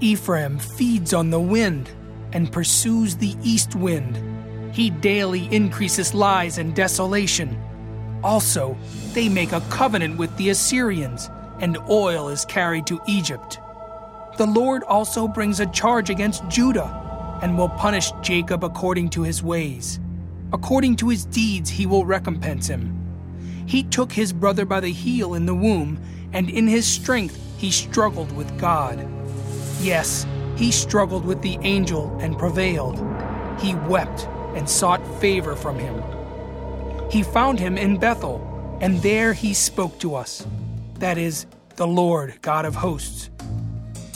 Ephraim feeds on the wind and pursues the east wind. He daily increases lies and desolation. Also, they make a covenant with the Assyrians, and oil is carried to Egypt. The Lord also brings a charge against Judah and will punish Jacob according to his ways. According to his deeds, he will recompense him. He took his brother by the heel in the womb, and in his strength he struggled with God. Yes, he struggled with the angel and prevailed. He wept and sought favor from him. He found him in Bethel, and there he spoke to us. That is, the Lord God of hosts.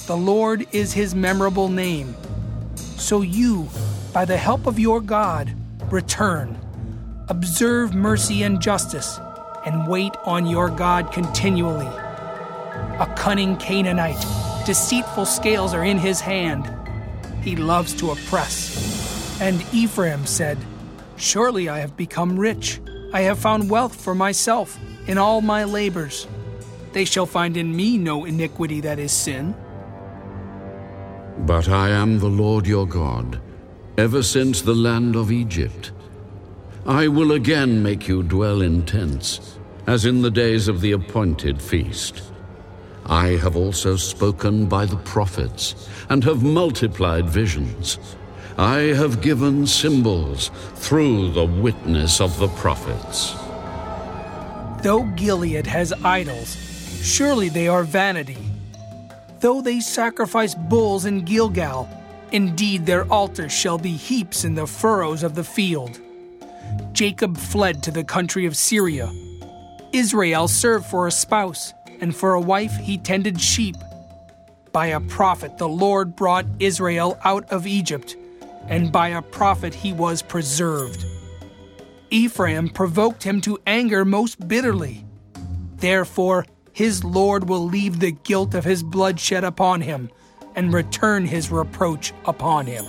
The Lord is his memorable name. So you, by the help of your God, return. Observe mercy and justice, and wait on your God continually. A cunning Canaanite, deceitful scales are in his hand. He loves to oppress. And Ephraim said, Surely I have become rich. I have found wealth for myself in all my labors. They shall find in me no iniquity that is sin. But I am the Lord your God, ever since the land of Egypt. I will again make you dwell in tents, as in the days of the appointed feast. I have also spoken by the prophets, and have multiplied visions. I have given symbols through the witness of the prophets. Though Gilead has idols, surely they are vanity. Though they sacrifice bulls in Gilgal, indeed their altars shall be heaps in the furrows of the field. Jacob fled to the country of Syria. Israel served for a spouse, and for a wife he tended sheep. By a prophet the Lord brought Israel out of Egypt, and by a prophet he was preserved. Ephraim provoked him to anger most bitterly. Therefore, his Lord will leave the guilt of his bloodshed upon him and return his reproach upon him.